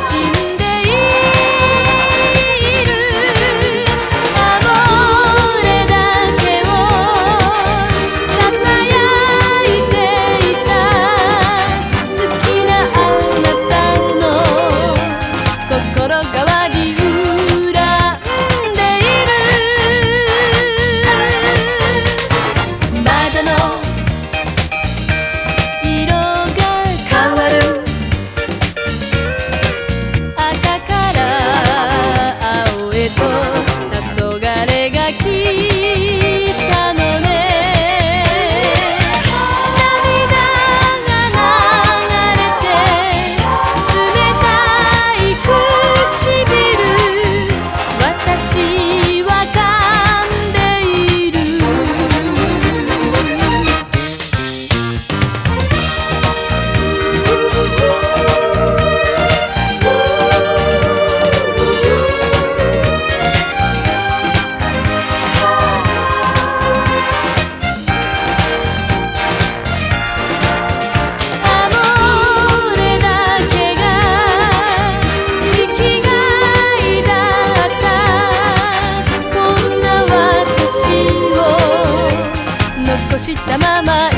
私のしたまま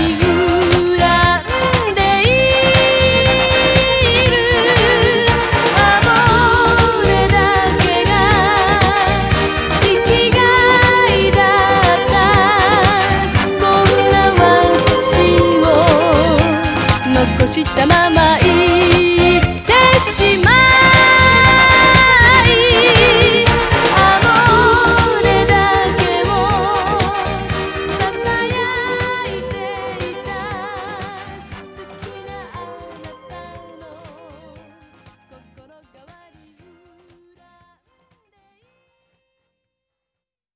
したまま